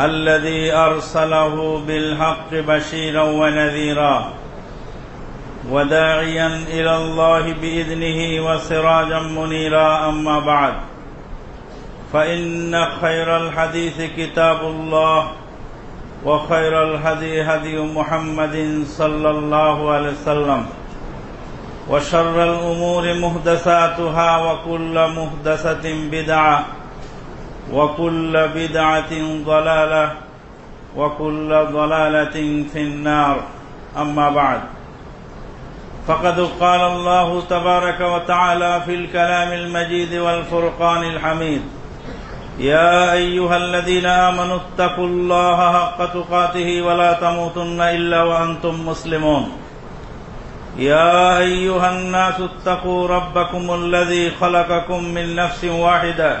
الذي أرسله بالحق بشيرا ونذيرا وداعيا إلى الله بإذنه وسراجا منيرا. أما بعد فإن خير الحديث كتاب الله وخير الهدي هدي محمد صلى الله عليه وسلم وشر الأمور محدثاتها وكل محدثه بدعة وكل بدعة ضلالة وكل ضلالة في النار. أما بعد فقد قال الله تبارك وتعالى في الكلام المجيد والفرقان الحميد يا أيها الذين آمنوا اتقوا الله حق تقاته ولا تموتن إلا وأنتم مسلمون. يا أيها الناس اتقوا ربكم الذي خلقكم من نفس واحدة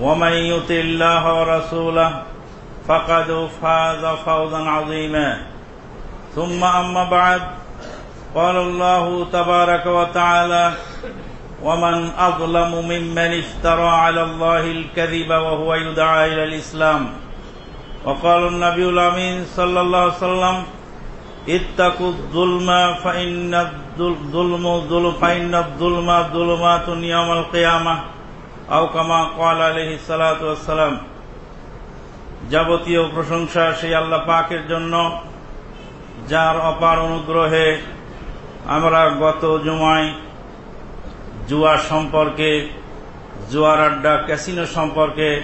ومن يطع الله ورسوله فقد فاز فوزا عظيما. ثم أما بعد قال الله تبارك وتعالى ومن أظلم ممن افترى على الله الكذب وهو يدعى إلى الإسلام. وقال النبي الأمين صلى الله عليه وسلم اتقوا الظلم فإن الظلم ظلم فإن الظلم ظلمات يوم القيامة. আও কামা কাল আলহি সালাতাম যাবতীয় প্রশংসা সেই আল্লাহ পাকের জন্য, যার অপার অনুগ্রহে আমরা গত জুমায় জুয়া সম্পর্কে, জুয়ার আড্ডা, ক্যাসিনো সম্পর্কে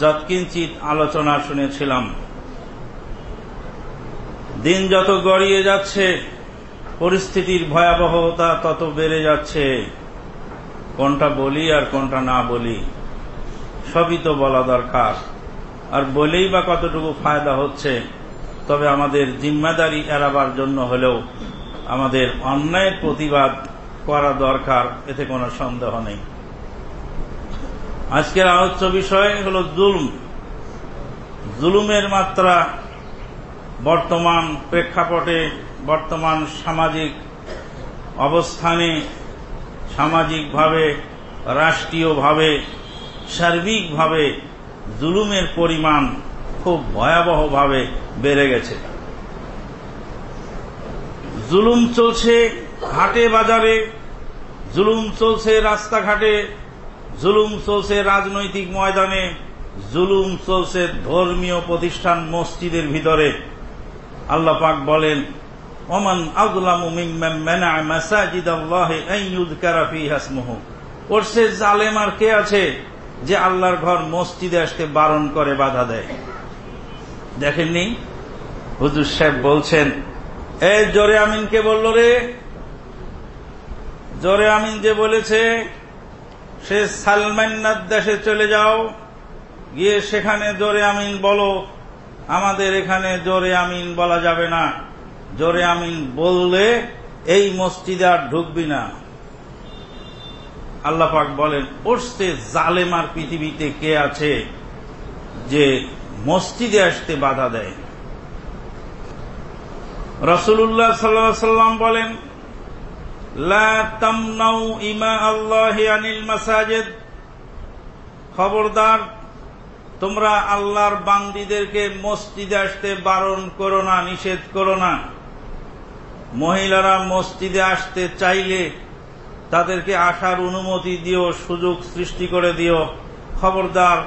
যৎকিঞ্চিত আলোচনা শুনেছিলাম। দিন যত গড়িয়ে যাচ্ছে, পরিস্থিতির ভয়াবহতা তত বেড়ে যাচ্ছে। কোনটা বলি আর কোনটা না বলি, সবই তো বলা দরকার। আর বলেই বা কতটুকু ফায়দা হচ্ছে, তবে আমাদের জিম্মাদারি এড়াবার জন্য হলেও আমাদের অন্যায়ের প্রতিবাদ করা দরকার, এতে কোনো সন্দেহ নেই। আজকের আলোচ্য বিষয় হল জুলুম। জুলুমের মাত্রা বর্তমান প্রেক্ষাপটে, বর্তমান সামাজিক অবস্থানে সামাজিকভাবে, রাষ্ট্রীয়ভাবে, সার্বিকভাবে জুলুমের পরিমাণ খুব ভয়াবহভাবে বেড়ে গেছে। জুলুম চলছে হাটে বাজারে, জুলুম চলছে রাস্তাঘাটে, জুলুম চলছে রাজনৈতিক ময়দানে, জুলুম চলছে ধর্মীয় প্রতিষ্ঠান মসজিদের ভিতরে। আল্লাহ পাক বলেন ওমান আবদুল্লাহ মাসাজিদ ওর সে জালেম আর কে আছে যে আল্লাহর ঘর মসজিদে আসতে বারণ করে, বাধা দেয়? দেখেননি? হুজুর সাহেব বলছেন, এ জোরে আমিনকে বলল রে? জোরে আমিন যে বলেছে, সে সালমান্নার দেশে চলে যাও, গিয়ে সেখানে জোরে আমিন বলো। আমাদের এখানে জোরে আমিন বলা যাবে না। জোরে আমিন বললে এই মসজিদে আর ঢুকবি না। আল্লাপাক বলেন ওরসে জালেমার পৃথিবীতে কে আছে যে মসজিদে আসতে বাধা দেয়? রসুল্লাহ সাল্লাহ সাল্লাম বলেন লামনাউ ইমা আল্লাহ আনিল মাসাজেদ। খবরদার, তোমরা আল্লাহর বান্দিদেরকে মসজিদে আসতে বারণ করো না, নিষেধ করো না। মহিলারা মসজিদে আসতে চাইলে তাদেরকে আসার অনুমতি দিও, সুযোগ সৃষ্টি করে দিও। খবরদার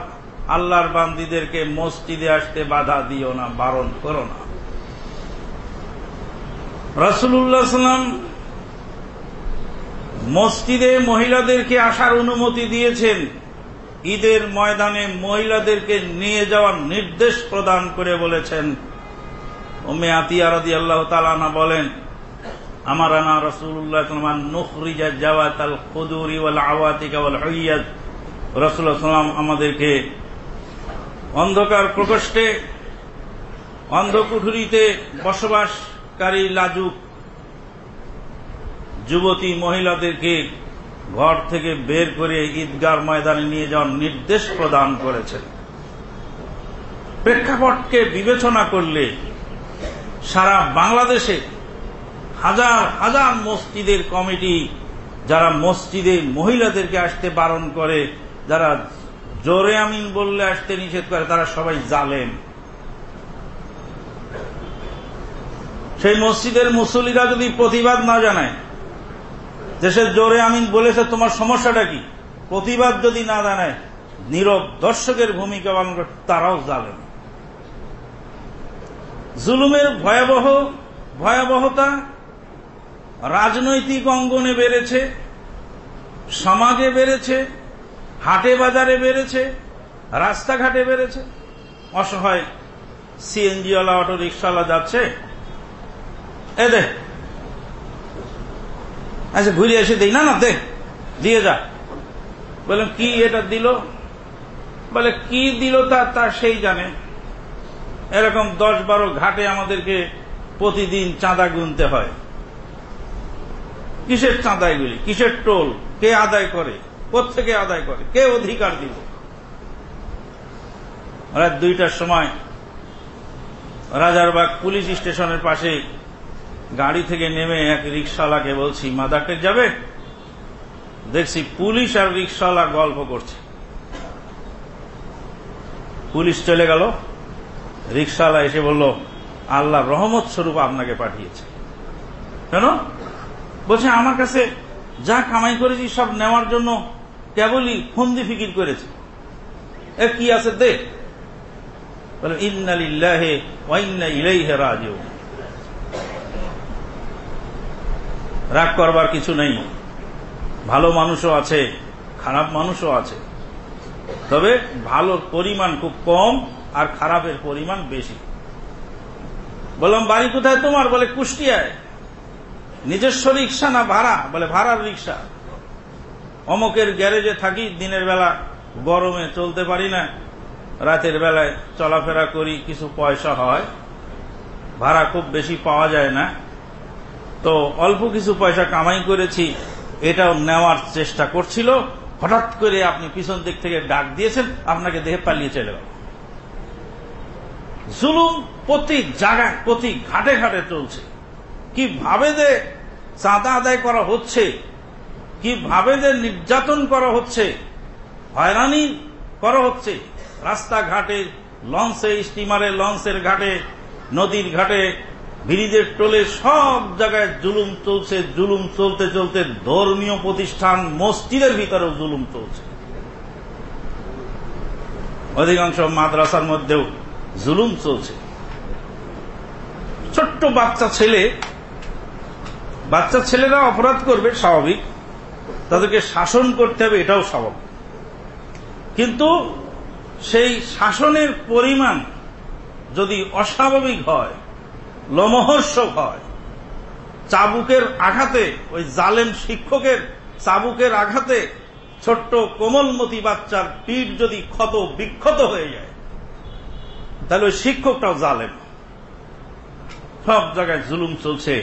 আল্লাহর বান্দিদেরকে মসজিদে আসতে বাধা দিও না, বারণ করো না। রাসুল্লাহ সাল্লাম মসজিদে মহিলাদেরকে আসার অনুমতি দিয়েছেন। ঈদের ময়দানে মহিলাদেরকে নিয়ে যাওয়ার নির্দেশ প্রদান করে বলেছেন। ওমে আতিয়া রাদি আল্লাহ তালানা বলেন আমার আনা রসুল্লাহ নুখরিজা জাওয়াত আল খুদুরি ওয়াল আওয়াতিকা ওয়াল হইয়াদ রসুল্লাহ সাল্লাম আমাদেরকে অন্ধকার প্রকোষ্ঠে, অন্ধকুঠুরিতে বসবাসকারী লাজুক যুবতী মহিলাদেরকে ঘর থেকে বের করে ঈদগার ময়দানে নিয়ে যাওয়ার নির্দেশ প্রদান করেছেন। প্রেক্ষাপটকে বিবেচনা করলে সারা বাংলাদেশে হাজার হাজার মসজিদের কমিটি যারা মসজিদে মহিলাদেরকে আসতে বারণ করে, যারা জোরে আমিন বললে আসতে নিষেধ করে, তারা সবাই জালেন সেই মসজিদের মুসল্লিরা যদি প্রতিবাদ না জানায় দেশের জোরে আমিন বলেছে, তোমার সমস্যাটা কি? প্রতিবাদ যদি না জানায়, নীরব দর্শকের ভূমিকা পালন করে, তারাও জালেন জুলুমের ভয়াবহ, ভয়াবহতা রাজনৈতিক অঙ্গনে বেড়েছে, সমাজে বেড়েছে, হাটে বাজারে বেড়েছে, রাস্তাঘাটে বেড়েছে। অসহায় সিএনজিওয়ালা অটো রিক্সাওয়ালা যাচ্ছে। এ দে। আচ্ছা ঘুরে এসে দিই। না না, দে। দিয়ে যা। বললাম, কি এটা দিল? বলে, কি দিল তা তা সেই জানে। এরকম দশ বারো ঘাটে আমাদেরকে প্রতিদিন চাঁদা গুনতে হয়। কিসের চাঁদা এগুলি কিসের টোল? কে আদায় করে? কোথেকে আদায় করে? কে অধিকার দিল রাত দুইটার সময় রাজারবাগ পুলিশ স্টেশনের পাশে গাড়ি থেকে নেমে এক রিক্সাওয়ালাকে বলছি মাদারটেক যাবে? দেখছি পুলিশ আর রিক্সাওয়ালা গল্প করছে। পুলিশ চলে গেল। রিক্সাওয়ালা এসে বলল, আল্লাহ রহমত স্বরূপ আপনাকে পাঠিয়েছে। কেন? বলছে, আমার কাছে যা কামাই করেছি সব নেওয়ার জন্য কেবলই ফন্দি ফিকির করেছে। কি আছে দে? বলে রাগ করবার কিছু নেই। ভালো মানুষও আছে, খারাপ মানুষও আছে। তবে ভালোর পরিমাণ খুব কম আর খারাপের পরিমাণ বেশি। বললাম, বাড়ি কোথায় তোমার? বলে, কুষ্টিয়ায়। নিজস্ব রিক্সা না ভাড়া? বলে, ভাড়ার রিক্সা। অমকের গ্যারেজে থাকি, দিনের বেলা গরমে চলতে পারি না। রাতের বেলায় চলাফেরা করি, কিছু পয়সা হয়। ভাড়া খুব বেশি পাওয়া যায় না। তো অল্প কিছু পয়সা কামাই করেছি, এটাও নেওয়ার চেষ্টা করছিল। হঠাৎ করে আপনি পিছন দিক থেকে ডাক দিয়েছেন, আপনাকে দেখে পালিয়ে চলে গেল। জুলুম প্রতি জায়গায়, প্রতি ঘাটে ঘাটে চলছে। কীভাবে যে চাঁদা আদায় করা হচ্ছে। কীভাবে যে নির্যাতন করা হচ্ছে, হয়রানি করা হচ্ছে। রাস্তাঘাটে, লঞ্চে, স্টিমারে, লঞ্চের ঘাটে, নদীর ঘাটে, ব্রিজের টোলে সব জায়গায় জুলুম চলছে, জুলুম চলতে চলতে ধর্মীয় প্রতিষ্ঠান, মসজিদের ভিতরেও জুলুম চলছে। অধিকাংশ মাদ্রাসার মধ্যেও জুলুম চলছে। ছোট্ট বাচ্চা ছেলে বাচ্চা ছেলেরা অপরাধ করবে, স্বাভাবিক। তাদেরকে শাসন করতে হবে, এটাও স্বাভাবিক। কিন্তু সেই শাসনের পরিমাণ যদি অস্বাভাবিক হয়, লোমহর্ষক হয়, চাবুকের আঘাতে, ওই জালেম শিক্ষকের চাবুকের আঘাতে ছোট্ট কোমলমতি বাচ্চার পিঠ যদি ক্ষত, বিক্ষত হয়ে যায়, তাহলে ওই শিক্ষকটাও জালেম। সব জায়গায় জুলুম চলছে।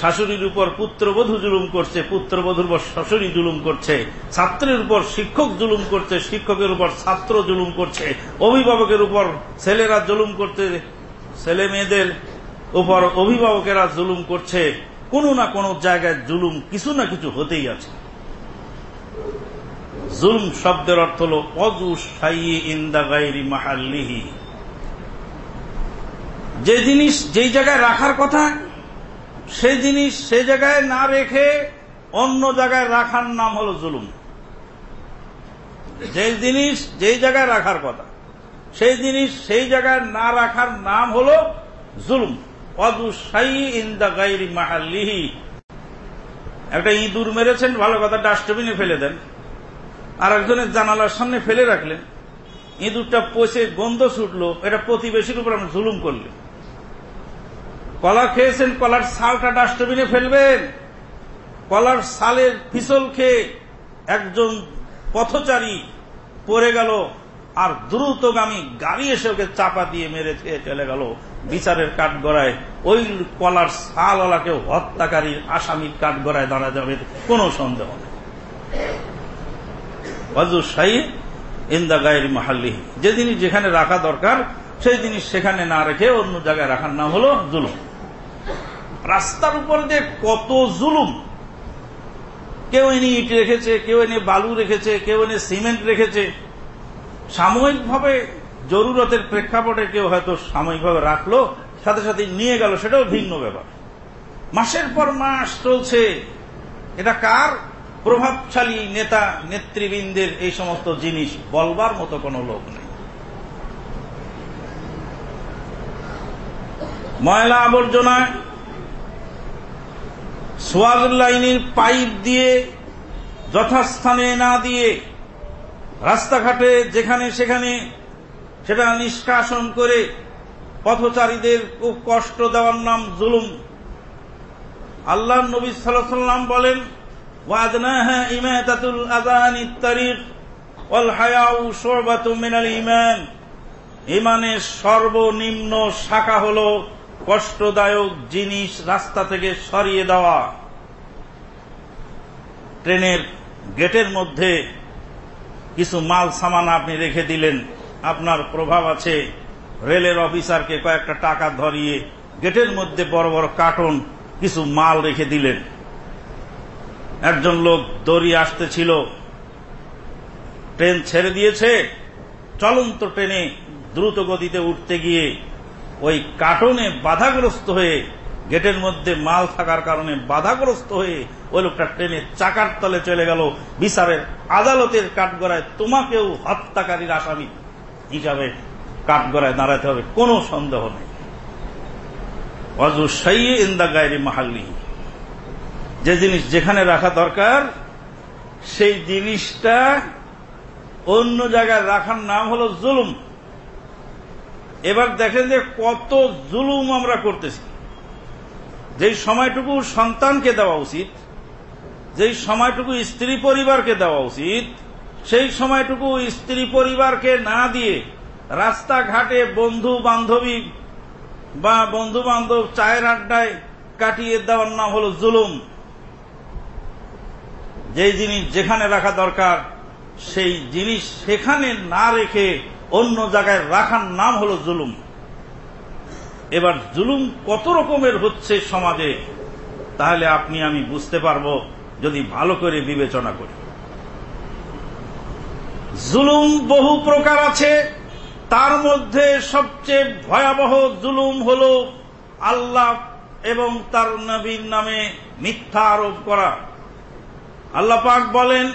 শাশুড়ির উপর পুত্রবধূ জুলুম করছে, পুত্রবধূর উপর শাশুড়ি জুলুম করছে, ছাত্রের উপর শিক্ষক জুলুম করছে, শিক্ষকের উপর ছাত্র জুলুম করছে, অভিভাবকের উপর ছেলেরা জুলুম করতে ছেলে মেয়েদের উপর অভিভাবকেরা জুলুম করছে, কোনো না কোনো জায়গায় জুলুম কিছু না কিছু হতেই আছে। জুলুম শব্দের অর্থ হল অজু সাইয়ে ইন্দা গাইরি মাহাল্লিহি। যে জিনিস যেই জায়গায় রাখার কথা সেই জিনিস সেই জায়গায় না রেখে অন্য জায়গায় রাখার নাম হল জুলুম। যে জিনিস যেই জায়গায় রাখার কথা, সেই জিনিস সেই জায়গায় না রাখার নাম হল জুলুম। অদুসাই ইন্দা গাইরি মাহাল্লিহি। একটা ইঁদুর মেরেছেন, ভালো কথা, ডাস্টবিনে ফেলে দেন। আর একজনের জানালার সামনে ফেলে রাখলেন। ইঁদুরটা পচে গন্ধ ছুটলো, এটা প্রতিবেশীর উপর আমরা জুলুম করলেন কলা খেয়েছেন, কলার সালটা ডাস্টবিনে ফেলবেন। কলার সালের ফিসল খেয়ে একজন পথচারী পড়ে গেল আর দ্রুতগামী গাড়ি এসে ওকে চাপা দিয়ে মেরে খেয়ে চলে গেল বিচারের কাঠগড়ায়। ওই কলার সালওয়ালাকে হত্যাকারীর আসামির কাঠগড়ায় দাঁড়া যাবে, কোনো সন্দেহ নেই। ওয়াজু শাহী ইন্দা গায়ের মাহাল্লিহি যে জিনিস যেখানে রাখা দরকার, সেই জিনিস সেখানে না রেখে অন্য জায়গায় রাখার নাম হলো জুলুম। রাস্তার উপর যে কত জুলুম। কেউ এনে ইট রেখেছে, কেউ এনে বালু রেখেছে, কেউ এনে সিমেন্ট রেখেছে। সাময়িকভাবে জরুরতের প্রেক্ষাপটে কেউ হয়তো সাময়িকভাবে রাখল, সাথে সাথে নিয়ে গেল, সেটাও ভিন্ন ব্যাপার। মাসের পর মাস চলছে। এটা কার প্রভাবশালী নেতা, নেতৃবৃন্দের এই সমস্ত জিনিস বলবার মতো কোনো লোক নেই। ময়লা আবর্জনায় সোয়াজ লাইনের পাইপ দিয়ে, যথাস্থানে না দিয়ে, রাস্তাঘাটে যেখানে সেখানে সেটা নিষ্কাশন করে পথচারীদের খুব কষ্ট দেওয়ার নাম জুলুম। আল্লাহ নবী সাল্লাম বলেন শুরবাতু মিনাল ইমানের সর্বনিম্ন শাখা হল কষ্টদায়ক জিনিস রাস্তা থেকে সরিয়ে দেওয়া। ট্রেনের গেটের মধ্যে কিছু মাল সামান আপনি রেখে দিলেন। আপনার প্রভাব আছে। রেলের অফিসারকে কয়েকটা টাকা ধরিয়ে গেটের মধ্যে বড় বড় কার্টন, কিছু মাল রেখে দিলেন। একজন লোক দড়ি আসতেছিল। ট্রেন ছেড়ে দিয়েছে। চলন্ত ট্রেনে দ্রুত গতিতে উঠতে গিয়ে ওই কার্টনে বাধাগ্রস্ত হয়ে গেটের মধ্যে মাল থাকার কারণে বাধাগ্রস্ত হয়ে ওই লোকটা ট্রেনের চাকার তলে চলে গেল। বিচারের আদালতের কাঠগড়ায় তোমাকেও হত্যাকারীর আসামি হিসাবে কাঠগড়ায় দাঁড়াতে হবে, কোনো সন্দেহ নেই। অজু সাইয়ে ইন্দা গায়েরি মাহাল্লি। যে জিনিস যেখানে রাখা দরকার, সেই জিনিসটা অন্য জায়গায় রাখার নাম হলো জুলুম। এবার দেখেন যে কত জুলুম আমরা করতেছি। যেই সময়টুকু সন্তানকে দেওয়া উচিত, যেই সময়টুকু স্ত্রী পরিবারকে দেওয়া উচিত, সেই সময়টুকু স্ত্রী পরিবারকে না দিয়ে রাস্তাঘাটে বন্ধু বান্ধবী বা বন্ধু বান্ধব চায়ের আড্ডায় কাটিয়ে দেওয়ার নাম হল জুলুম। যেই জিনিস যেখানে রাখা দরকার, সেই জিনিস সেখানে না রেখে অন্য জায়গায় রাখার নাম হল জুলুম। এবার জুলুম কত রকমের হচ্ছে সমাজে, তাহলে আপনি, আমি বুঝতে পারব যদি ভালো করে বিবেচনা করি। জুলুম বহু প্রকার আছে, তার মধ্যে সবচেয়ে ভয়াবহ জুলুম হল আল্লাহ এবং তার নবীর নামে মিথ্যা আরোপ করা। আল্লাহ পাক বলেন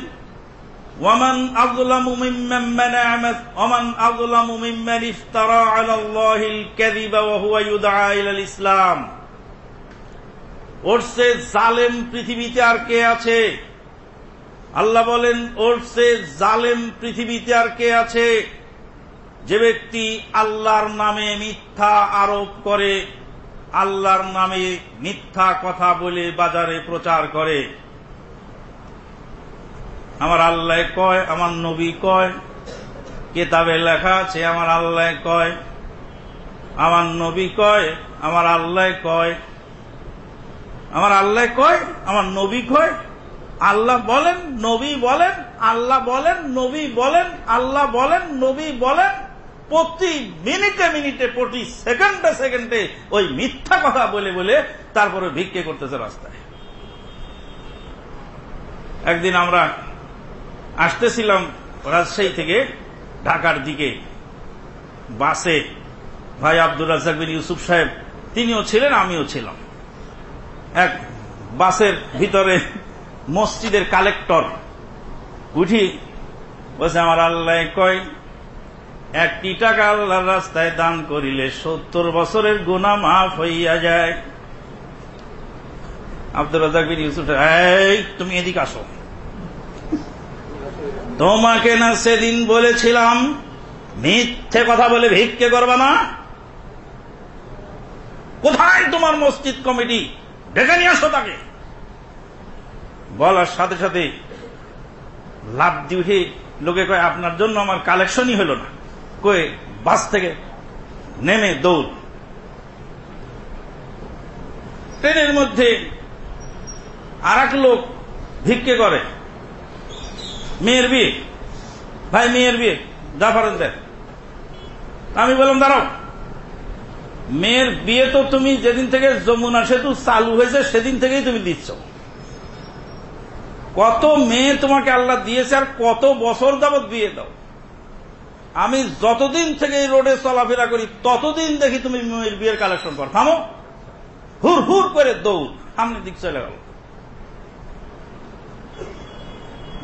ওয়ামান আযলামু মিম্মান মানা'a ওয়ামান আযলামু মিম্মান ইফতারা 'আলা আল্লাহিল কাযিবা ওয়া হুয়া ইউদআ ইলাল ইসলাম ওর সে জালেম পৃথিবীতে আর কে আছে? আল্লাহ বলেন, ওর সে জালেম পৃথিবীতে আর কে আছে? যে ব্যক্তি আল্লাহর নামে মিথ্যা আরোপ করে, আল্লাহর নামে মিথ্যা কথা বলে বাজারে প্রচার করে। আমার আল্লাহ কয়, আমার নবী কয়, কেতাবে লেখা আছে, আমার আল্লাহ কয়, আমার নবী কয়, আমার আল্লাহ কয়। আমার আল্লাহ কয়, আমার নবী কয়। আল্লাহ বলেন, নবী বলেন, আল্লাহ বলেন, নবী বলেন, আল্লাহ বলেন, নবী বলেন। প্রতি মিনিটে মিনিটে, প্রতি সেকেন্ডে সেকেন্ডে ওই মিথ্যা কথা বলে বলে তারপরে ভিক্ষে করতেছে রাস্তায়। একদিন আমরা আসতেছিলাম রাজশাহী থেকে ঢাকার দিকে। বাসে ভাই আব্দুল রাজাক বিন ইউসুফ সাহেব, তিনিও ছিলেন, আমিও ছিলাম। এক বাসের ভিতরে মসজিদের কালেক্টর উঠি, বলছে, আমার আল্লাহ কয়, একটি টাকা আল্লাহর রাস্তায় দান করিলে সত্তর বছরের গুণা মাফ হইয়া যায়। আব্দুল রাজাক বিন ইউসুফ এই, তুমি এদিকে আসো। তোমাকে না সেদিন বলেছিলাম, মিথ্যে কথা বলে ভিক্ষে করবা না। কোথায় তোমার মসজিদ কমিটি? ডেকে নিয়ে আসো তাকে। বলার সাথে সাথে লাভ দিয়ে লোকে কয়, আপনার জন্য আমার কালেকশনই হলো না। কয়ে, বাস থেকে নেমে দৌড়। ট্রেনের মধ্যে আর লোক ভিক্ষে করে। মেয়ের বিয়ে। ভাই, মেয়ের বিয়ে। যা পারেন দেন। আমি বললাম, দাঁড়াও। মেয়ের বিয়ে তো তুমি যেদিন থেকে যমুনা সেতু চালু হয়েছে, সেদিন থেকেই তুমি দিচ্ছ। কত মেয়ে তোমাকে আল্লাহ দিয়েছে আর কত বছর যাবৎ বিয়ে দাও। আমি যতদিন থেকে এই রোডে চলাফেরা করি, ততদিন দেখি তুমি মেয়ের বিয়ের কালেকশন কর থামো। হুর হুর করে দৌড়। সামনের দিক চলে গেল।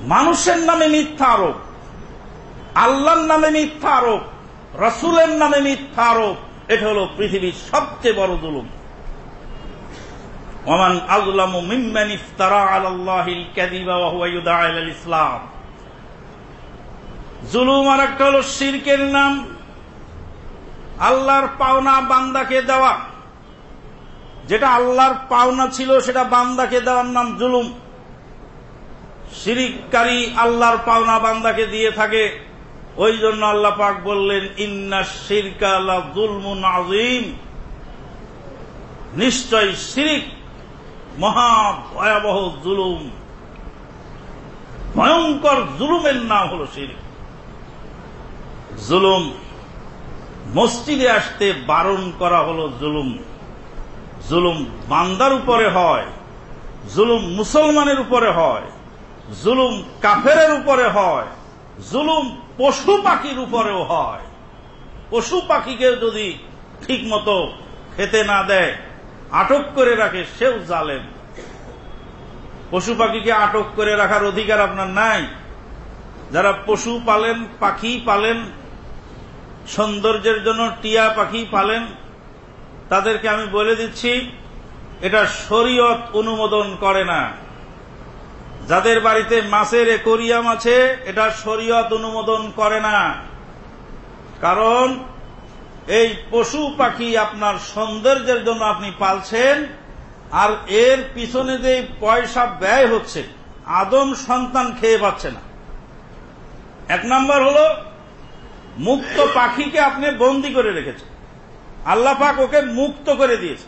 মানুষের নামে মিথ্যা আরোপ, আল্লাহর নামে মিথ্যা আরোপ, রসুলের নামে মিথ্যা আরোপ, এটা হল পৃথিবীর সবচেয়ে বড় জুলুম। ওমান আজলাম মিম্মান ইফতারা আলাল্লাহিল কাযিবা ওয়া ইসলাম। জুলুম আর একটা হল শিরকের নাম, আল্লাহর পাওনা বান্দাকে দেওয়া। যেটা আল্লাহর পাওনা ছিল, সেটা বান্দাকে দেওয়ার নাম জুলুম। শিরিককারী আল্লাহর পাওনা বান্দাকে দিয়ে থাকে। ওই জন্য আল্লাহ পাক বললেন, ইন্না শিরকা জুলমুন আজিম নিশ্চয় শিরিক মহা ভয়াবহ জুলুম। ভয়ঙ্কর জুলুমের নাম হল শিরিক। জুলুম, মসজিদে আসতে বারণ করা হল জুলুম। জুলুম বান্দার উপরে হয়, জুলুম মুসলমানের উপরে হয়। জুলুম কাফেরের উপরে হয়, জুলুম পশু পাখির উপরেও হয়। পশু পাখিকে যদি ঠিক মতো খেতে না দেয়, আটক করে রাখে, সেও জালেম। পশু পাখিকে আটক করে রাখার অধিকার আপনার নাই। যারা পশু পালেন, পাখি পালেন, সৌন্দর্যের জন্য টিয়া পাখি পালেন, তাদেরকে আমি বলে দিচ্ছি, এটা শরীয়ত অনুমোদন করে না। যাদের বাড়িতে মাছের একোরিয়াম আছে, এটা শরীয়ত অনুমোদন করে না। কারণ, এই পশু পাখি আপনার সৌন্দর্যের জন্য আপনি পালছেন, আর এর পিছনে যে পয়সা ব্যয় হচ্ছে, আদম সন্তান খেয়ে পাচ্ছে না। এক নম্বর হল, মুক্ত পাখিকে আপনি বন্দি করে রেখেছেন। আল্লাহ পাক ওকে মুক্ত করে দিয়েছে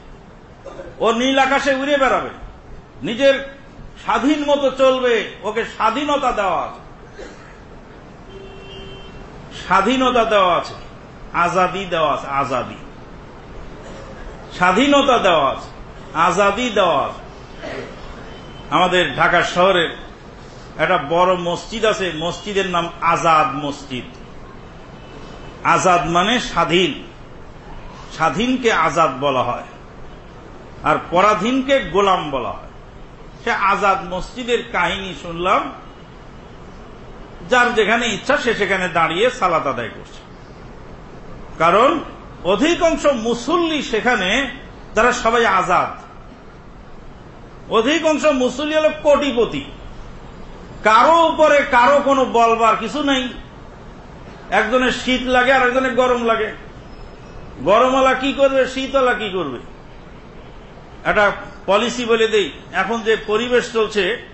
ও নীল আকাশে উড়ে বেড়াবে। নিজের স্বাধীন মতো চলবে, ওকে স্বাধীনতা দেওয়া আছে। স্বাধীনতা দেওয়া আছে। আজাদি দেওয়া আছে, আজাদি। স্বাধীনতা দেওয়া আছে, আজাদি দেওয়া আছে। আমাদের ঢাকা শহরে একটা বড় মসজিদ আছে, মসজিদের নাম আজাদ মসজিদ। আজাদ মানে স্বাধীন। স্বাধীনকে আজাদ বলা হয়। আর পরাধীনকে গোলাম বলা হয়। সে আজাদ মসজিদের কাহিনী শুনলাম, যার যেখানে ইচ্ছা সে সেখানে দাঁড়িয়ে সালাত আদায় করছে। কারণ অধিকাংশ মুসল্লি সেখানে তারা সবাই আজাদ। অধিকাংশ মুসল্লি হল কোটিপতি। কারও উপরে কারও কোনো বলবার কিছু নেই। একজনের শীত লাগে আর একজনের গরম লাগে। গরমওয়ালা কি করবে, শীতওয়ালা কি করবে? একটা পলিসি বলে দেই, এখন যে পরিবেশ চলছে,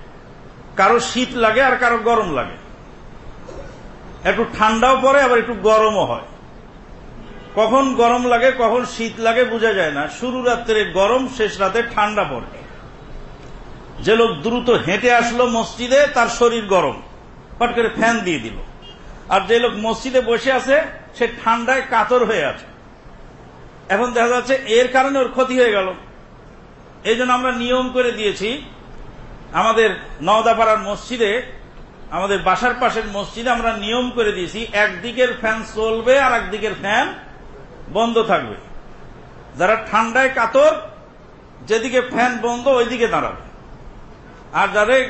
কারও শীত লাগে আর কারও গরম লাগে। একটু ঠান্ডাও পড়ে, আবার একটু গরমও হয়। কখন গরম লাগে, কখন শীত লাগে, বোঝা যায় না। শুরু রাত্রে গরম, শেষ রাতে ঠান্ডা পড়ে। যে লোক দ্রুত হেঁটে আসলো মসজিদে, তার শরীর গরম। হট করে ফ্যান দিয়ে দিল। আর যে লোক মসজিদে বসে আছে, সে ঠান্ডায় কাতর হয়ে আছে। এখন দেখা যাচ্ছে, এর কারণে ওর ক্ষতি হয়ে গেল। এই জন্য আমরা নিয়ম করে দিয়েছি, আমাদের নওদাপাড়ার মসজিদে, আমাদের বাসার পাশের মসজিদে আমরা নিয়ম করে দিয়েছি, একদিকের ফ্যান চলবে আর একদিকের ফ্যান বন্ধ থাকবে। যারা ঠান্ডায় কাতর, যেদিকে ফ্যান বন্ধ, ওইদিকে দাঁড়াবে। আর যাদের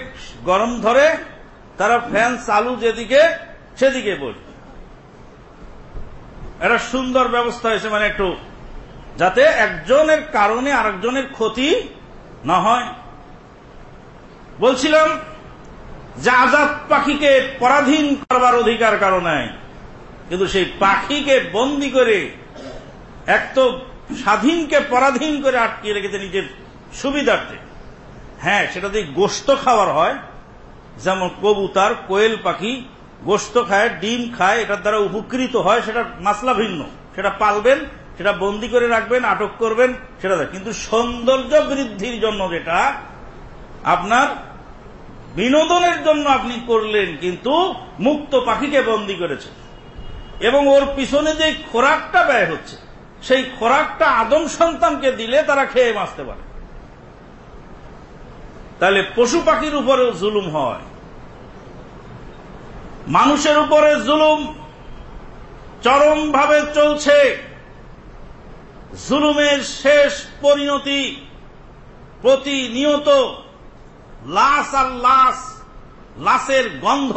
গরম ধরে, তারা ফ্যান চালু যেদিকে, সেদিকে বলবে একটা সুন্দর ব্যবস্থা হয়েছে মানে একটু যাতে একজনের কারণে আরেকজনের ক্ষতি না হয়। বলছিলাম, যে আজাদ পাখিকে পরাধীন করবার অধিকার কারণে কিন্তু সেই পাখিকে বন্দি করে, এক তো স্বাধীনকে পরাধীন করে আটকিয়ে রেখেছে নিজের সুবিধার্থে। হ্যাঁ সেটা যদি গোস্ত খাওয়ার হয়, যেমন কবুতার, কোয়েল পাখি, গোস্ত খায়, ডিম খায়, এটার দ্বারা উপকৃত হয় সেটা মাসলা ভিন্ন, সেটা পালবেন সেটা বন্দি করে রাখবেন, আটক করবেন, সেটা কিন্তু সৌন্দর্য বৃদ্ধির জন্য যেটা আপনার বিনোদনের জন্য আপনি করলেন, কিন্তু মুক্ত পাখিকে বন্দি করেছে এবং ওর পিছনে যে খোরাকটা ব্যয় হচ্ছে, সেই খোরাকটা আদম সন্তানকে দিলে তারা খেয়ে বাঁচতে পারে। তাহলে পশু পাখির উপরেও জুলুম হয়, মানুষের উপরে জুলুম, চরমভাবে চলছে। জুলুমের শেষ পরিণতি প্রতিনিয়ত লাশ আর লাশ, লাশের গন্ধ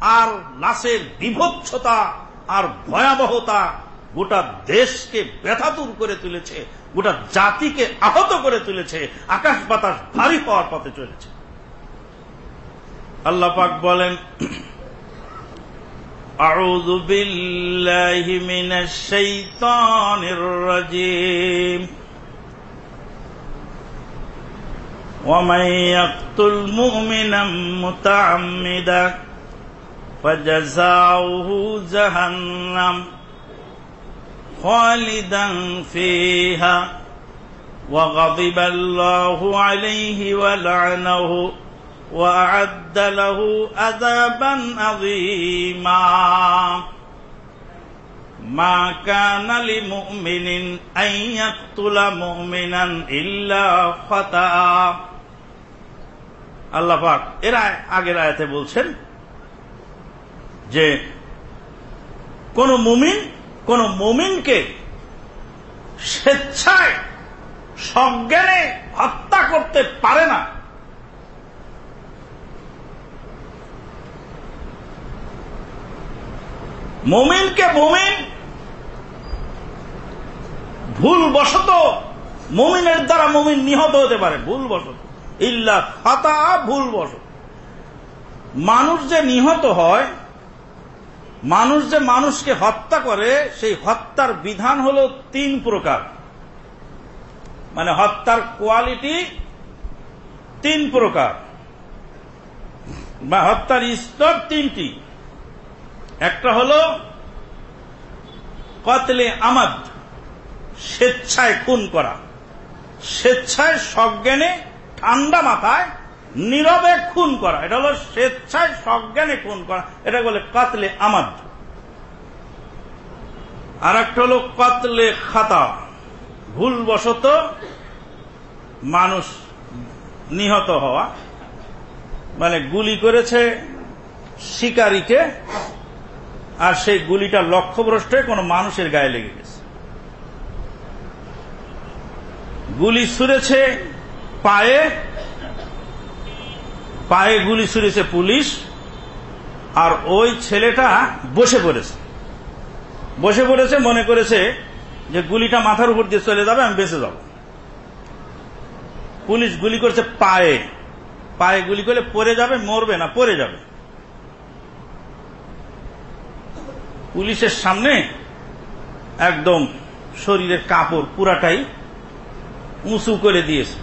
আর লাশের বিভৎসতা আর ভয়াবহতা গোটা দেশকে ব্যথাতুর করে তুলেছে, গোটা জাতিকে আহত করে তুলেছে, আকাশ বাতাস ভারী হওয়ার পথে চলেছে। আল্লাহ পাক বলেন أعوذ بالله من الشيطان الرجيم. ومن يقتل مؤمنا متعمدا فجزاؤه جهنم خالدا فيها وغضب الله عليه ولعنه وأعد له عذابا عظيما ما كان لمؤمن أن يقتل مؤمنا إلا خطأ আল্লাহ পাক এর আগের আয়াতে বলছেন যে কোন মুমিন কোন মুমিনকে স্বেচ্ছায় সজ্ঞানে হত্যা করতে পারে না মমিনকে মমিন? ভুল বশত মমিনের দ্বারা মমিন নিহত হতে পারে ভুল বশত ইল্লা ভুল বশত মানুষ যে নিহত হয়, মানুষ যে মানুষকে হত্যা করে, সেই হত্যার বিধান হল তিন প্রকার। মানে হত্যার কোয়ালিটি তিন প্রকার। বা হত্যার স্তর তিনটি। একটা হল কতলে আমাদ, স্বেচ্ছায় খুন করা। স্বেচ্ছায় সজ্ঞানে ঠান্ডা মাথায় নীরবে খুন করা। এটা হলো স্বেচ্ছায় সজ্ঞানে খুন করা। এটা বলে কাতলে আমাদ। আর একটা হল কতলে খাতা। ভুলবশত মানুষ নিহত হওয়া। মানে গুলি করেছে শিকারীকে আর সেই গুলিটা লক্ষ্যভ্রষ্ট হয়ে কোনো মানুষের গায়ে লেগে গেছে। গুলি ছুড়েছে পায়ে পায়ে গুলি ছুড়েছে পুলিশ, আর ওই ছেলেটা বসে পড়েছে। বসে পড়েছে, মনে করেছে যে গুলিটা মাথার উপর দিয়ে চলে যাবে, আমি বেঁচে যাব। পুলিশ গুলি করছে পায়ে। পায়ে গুলি করলে পড়ে যাবে, মরবে না, পড়ে যাবে। পুলিশের সামনে একদম শরীরের কাপড় পুরাটাই উঁচু করে দিয়েছে।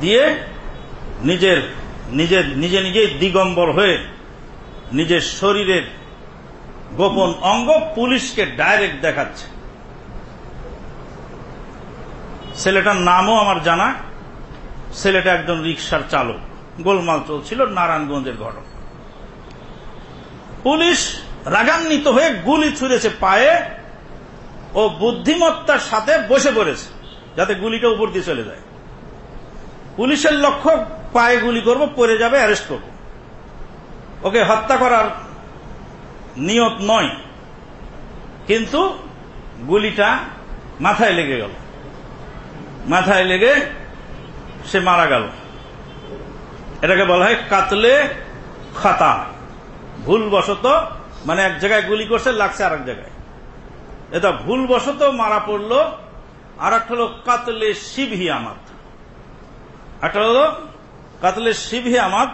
দিয়ে নিজের নিজের নিজে নিজেই দিগম্বর হয়ে নিজের শরীরের গোপন অঙ্গ পুলিশকে ডাইরেক্ট দেখাচ্ছে। ছেলেটার নামও আমার জানা। ছেলেটা একজন রিক্সার চালক। গোলমাল চলছিল নারায়ণগঞ্জের ঘটনা পুলিশ রাগান্বিত হয়ে গুলি ছুঁড়েছে পায়ে ও বুদ্ধিমত্তার সাথে বসে পড়েছে, যাতে গুলিটা উপর দিয়ে চলে যায়। পুলিশের লক্ষ্য, পায়ে গুলি করব, পড়ে যাবে অ্যারেস্ট করব। ওকে হত্যা করার নিয়ত নয়, কিন্তু গুলিটা মাথায় লেগে গেল। মাথায় লেগে সে মারা গেল। এটাকে বলা হয় কাতলে খাতা, ভুলবশত মানে এক জায়গায় গুলি করছে, লাগছে আর এক জায়গায়। এটা ভুলবশত মারা পড়ল আর একটা হলো কাতলে শিবহি আমাদ। একটা হলো কাতলে শিবহি আমাদ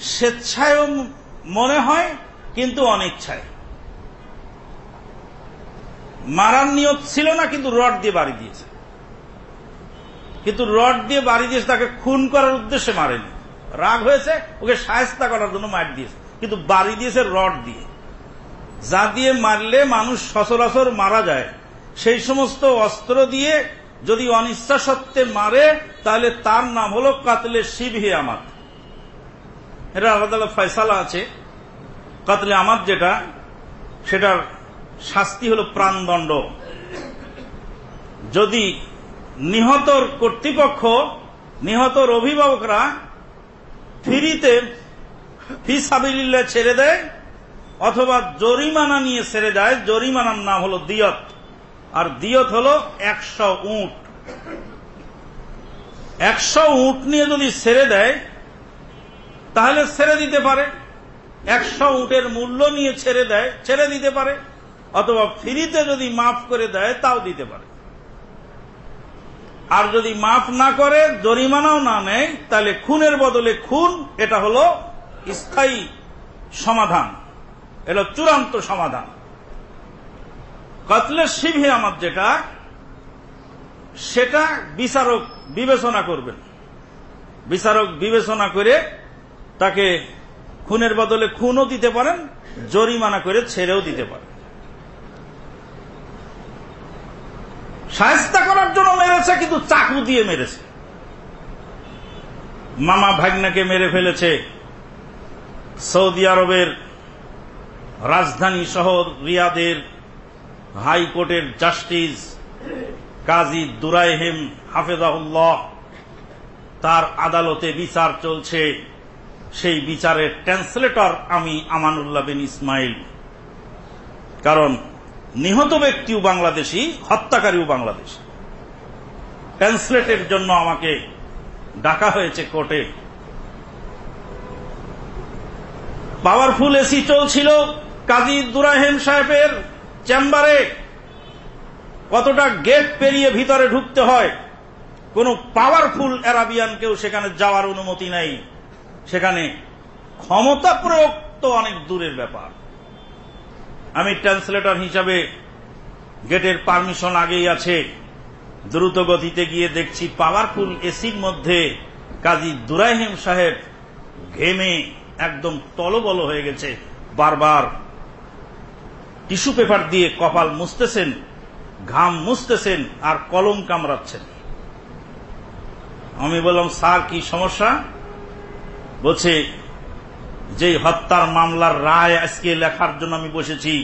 স্বেচ্ছায় মনে হয়, কিন্তু অনিচ্ছায়। মারার নিয়ত ছিল না, কিন্তু রড দিয়ে বাড়ি দিয়েছে। কিন্তু রড দিয়ে বাড়ি দিয়েছে, তাকে খুন করার উদ্দেশ্যে মারেনি। রাগ হয়েছে, ওকে সায়স্তা করার জন্য মার দিয়েছে। কিন্তু বাড়ি দিয়েছে রড দিয়ে। যা দিয়ে মারলে মানুষ সচরাচর মারা যায়। সেই সমস্ত অস্ত্র দিয়ে যদি অনিচ্ছা সত্ত্বে মারে, তাহলে তার নাম হল কাতলে শিবহি আমাদ এটা আলাদা আলাদা ফয়সালা আছে। কাতলে আমাদ যেটা, সেটার শাস্তি হল প্রাণদণ্ড। যদি নিহতর কর্তৃপক্ষ, নিহতর অভিভাবকরা ফ্রিতে, ফি সাবিল্লা ছেড়ে দেয় অথবা জরিমানা নিয়ে ছেড়ে দেয়, জরিমানার নাম হল দিয়ত। আর দিয়ত হল একশো উঁট। একশো উঁট নিয়ে যদি ছেড়ে দেয়, তাহলে ছেড়ে দিতে পারে। একশো উটের মূল্য নিয়ে ছেড়ে দেয়, ছেড়ে দিতে পারে। অথবা ফ্রিতে যদি মাফ করে দেয়, তাও দিতে পারে। আর যদি মাফ না করে, জরিমানাও না নেয়, তাহলে খুনের বদলে খুন, এটা হল স্থায়ী সমাধান। এটা চূড়ান্ত সমাধান। কতলের শিভে আমার যেটা, সেটা বিচারক বিবেচনা করবেন। বিচারক বিবেচনা করে তাকে খুনের বদলে খুনও দিতে পারেন, জরিমানা করে ছেড়েও দিতে পারেন। সাহস্তা করার জন্য মেরেছে, কিন্তু চাকু দিয়ে মেরেছে। মামা ভাগনাকে মেরে ফেলেছে সৌদি আরবের রাজধানী শহর রিয়াদের হাইকোর্টের জাস্টিস কাজী দুরাইহিম হাফেজাউল্লাহ তার আদালতে বিচার চলছে। সেই বিচারের ট্রান্সলেটর আমি আমানুল্লাহ বিন ইসমাইল। কারণ নিহত ব্যক্তিও বাংলাদেশি, হত্যাকারীও বাংলাদেশি। ট্রান্সলেটের জন্য আমাকে ডাকা হয়েছে কোর্টে। পাওয়ারফুল এসি চলছিল কাজী দুরাহেম সাহেবের চেম্বারে কতটা গেট পেরিয়ে ভিতরে ঢুকতে হয়, কোন পাওয়ারফুল অ্যারাবিয়ানকেও সেখানে যাওয়ার অনুমতি নাই। সেখানে ক্ষমতা প্রয়োগ তো অনেক দূরের ব্যাপার। আমি ট্রান্সলেটর হিসাবে গেটের পারমিশন আগেই আছে। দ্রুত গতিতে গিয়ে দেখছি পাওয়ারফুল এসির মধ্যে কাজী দুরাইহিম সাহেব ঘেমে একদম তলবল হয়ে গেছে। বারবার টিস্যু পেপার দিয়ে কপাল মুছতেছেন, ঘাম মুছতেছেন আর কলম কামড়াচ্ছেন। আমি বললাম, স্যার, কি সমস্যা? বলছে যে হত্যার মামলার রায় আজকে লেখার জন্য আমি বসেছি,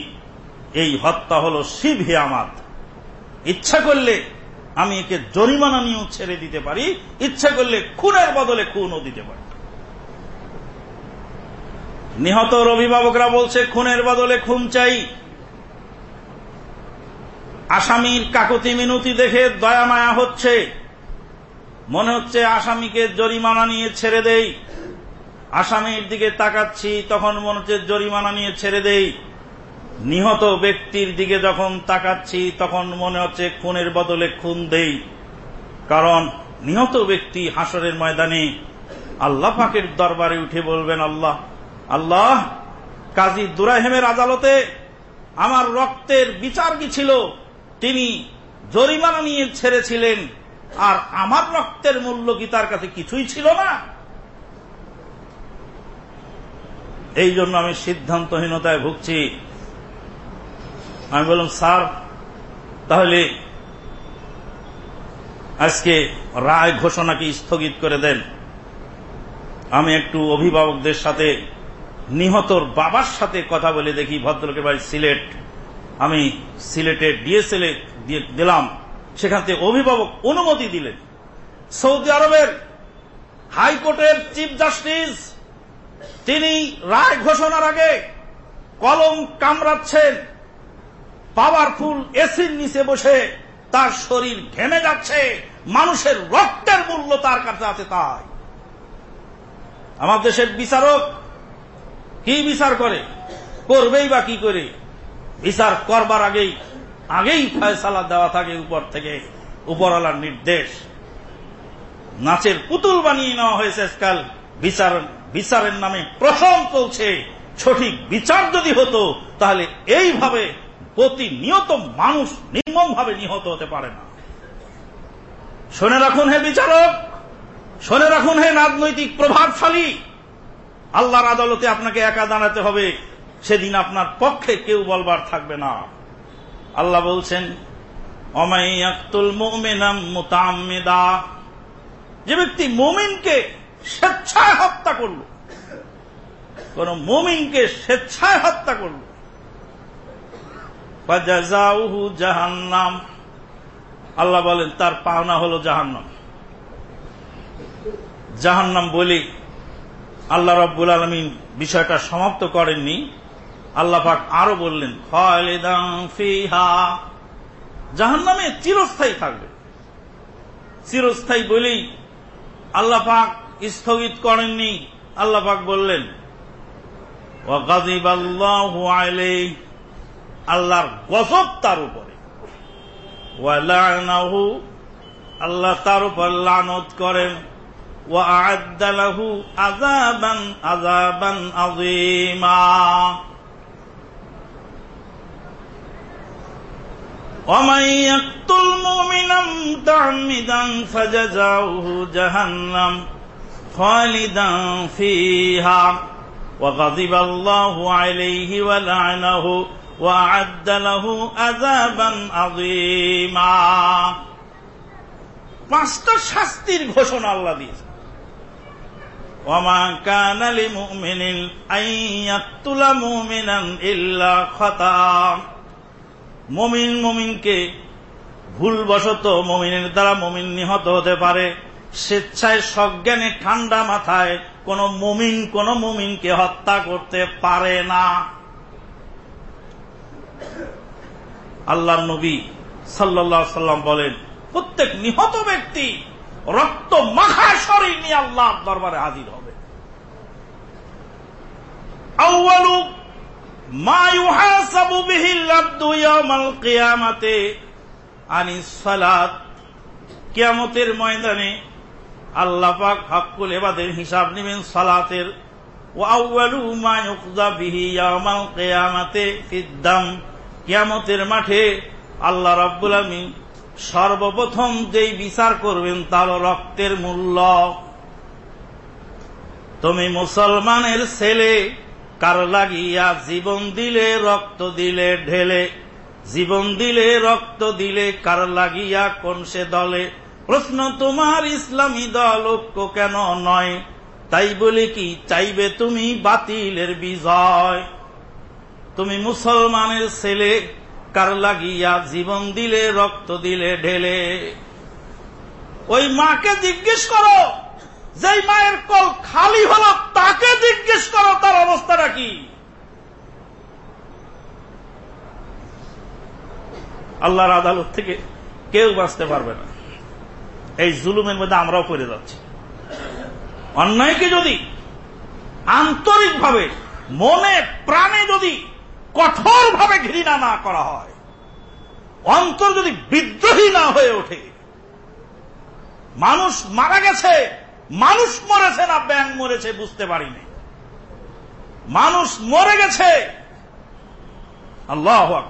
এই হত্যা হল শিব হে আমার। ইচ্ছা করলে আমি একে জরিমানা নিয়েও ছেড়ে দিতে পারি, ইচ্ছা করলে খুনের বদলে খুনও দিতে পারি। নিহতর অভিভাবকরা বলছে, খুনের বদলে খুন চাই আসামির কাকতি মিনতি দেখে দয়া মায়া হচ্ছে। মনে হচ্ছে আসামিকে জরিমানা নিয়ে ছেড়ে দেই। আসামির দিকে তাকাচ্ছি, তখন মনে হচ্ছে জরিমানা নিয়ে ছেড়ে দেই। নিহত ব্যক্তির দিকে যখন তাকাচ্ছি, তখন মনে হচ্ছে খুনের বদলে খুন দেই। কারণ নিহত ব্যক্তি হাসরের ময়দানে আল্লাহ পাকের দরবারে উঠে বলবেন, আল্লাহ আল্লাহ, কাজী দুরাহেমের আদালতে আমার রক্তের বিচার কি ছিল? তিনি জরিমানা নিয়ে ছেড়েছিলেন, আর আমার রক্তের মূল্য কি তার কাছে কিছুই ছিল না? এই জন্য আমি সিদ্ধান্তহীনতায় ভুগছি। আমি বললাম, স্যার, তাহলে আজকে রায় ঘোষণাকে স্থগিত করে দেন? আমি একটু অভিভাবকদের সাথে, নিহতর বাবার সাথে কথা বলে দেখি, ভদ্রলোকের বাড়ি সিলেট। আমি সিলেটে ডিএসএল দিয়ে দিলাম। সেখান থেকে অভিভাবক অনুমতি দিলেন। সৌদি আরবের হাইকোর্টের চিফ জাস্টিস, তিনি রায় ঘোষণার আগে কলম কামড়াচ্ছেন। পাওয়ারফুল এসির নিচে বসে তার শরীর ঘেমে যাচ্ছে। মানুষের রক্তের মূল্য তার কাছে আছে তাই। আমার দেশের বিচারক কি বিচার করে? করবেই বা কি করে? বিচার করবার আগেই আগেই ফয়সালা দেওয়া থাকে উপর থেকে, উপরওয়ালার নির্দেশ। নাচের পুতুল বানিয়ে নেওয়া হয়েছে আজকাল। বিচার, বিচারের নামে প্রশম চলছে। সঠিক বিচার যদি হতো, তাহলে এইভাবে প্রতিনিয়ত মানুষ নির্মম ভাবে নিহত হতে পারে না। শুনে রাখুন হে বিচারক, শুনে রাখুন হে রাজনৈতিক প্রভাবশালী। আল্লাহর আদালতে আপনাকে একা দাঁড়াতে হবে। সেদিন আপনার পক্ষে কেউ বলবার থাকবে না। আল্লাহ বলছেন অমাইয়াক্তুল মুমিনাম মুতাম্মিদা। যে ব্যক্তি মুমিনকে স্বেচ্ছায় হত্যা করল, কোন মোমিনকে স্বেচ্ছায় হত্যা করল জাহান্নাম। আল্লাহ বলেন, তার পাওনা হল জাহান্নাম। জাহান্নাম বলে আল্লাহ রব্বুল আলমিন বিষয়টা সমাপ্ত করেননি। আল্লাহ পাক আরও বললেন, খালিদান নামে জাহান্নামে চিরস্থায়ী থাকবে। চিরস্থায়ী বলেই আল্লাহ পাক স্থগিত করেননি। আল্লাহ পাক বললেন আল্লাহর গজব তার উপরে। আল্লাহ তার উপর লানত করেন। ও আদালাহু আজাবান আজাবান আজিমা ومن يقتل مؤمنا متعمدا فجزاؤه جهنم خالدا فيها وغضب الله عليه ولعنه وأعد له عذابا عظيما পাঁচটা শাস্তির ঘোষণা আল্লাহ দিয়েছে ওমা কানালি মুমিনিন আইয়াতুলা মুমিনান ইল্লা খতা মমিন মমিনকে ভুলবশত মমিনের দ্বারা মমিন নিহত হতে পারে। স্বেচ্ছায় সজ্ঞানে ঠান্ডা মাথায় কোন মমিন কোন মমিনকে হত্যা করতে পারে না। আল্লাহ নবী সাল্লাহ সাল্লাম বলেন, প্রত্যেক নিহত ব্যক্তি রক্ত মাখা শরীর নিয়ে আল্লাহ দরবারে হাজির হবে আউয়ালু মা ইউহাসাবু আনিস সালাত। কিয়ামতের ময়দানে আল্লাহ পাক হাক্কুল এবাদের হিসাব নেবেন সালাতের। ও আউয়ালু মা ইউকযা বিহি ইয়াউমাল কিয়ামাতে ফিদ্দাম। কিয়ামতের মাঠে আল্লাহ রাব্বুল আলামিন সর্বপ্রথম যেই বিচার করবেন তার রক্তের মূল্য। তুমি মুসলমানের ছেলে কার লাগিয়া জীবন দিলে, রক্ত দিলে ঢেলে, জীবন দিলে, রক্ত দিলে কার লাগিয়া কোন সে দলে? প্রশ্ন, তোমার ইসলামী দল ঐক্য কেন নয়? তাই বলে কি, চাইবে তুমি বাতিলের বিজয়। তুমি মুসলমানের ছেলে, কার লাগিয়া জীবন দিলে, রক্ত দিলে ঢেলে? ওই মাকে জিজ্ঞেস করো। যেই মায়ের কল খালি হল, তাকে জিজ্ঞেস করো তার অবস্থাটা কি। আল্লাহর আদালত থেকে কেউ বাঁচতে পারবে না। এই জুলুমের মধ্যে আমরাও করে যাচ্ছি। অন্যায়কে যদি আন্তরিকভাবে, মনে প্রাণে যদি কঠোরভাবে ঘৃণা না করা হয়, অন্তর যদি বিদ্রোহী না হয়ে ওঠে, মানুষ মারা গেছে মানুষ মরেছে না ব্যাং মরেছে বুঝতে পারিনি। মানুষ মরে গেছে। আল্লাহ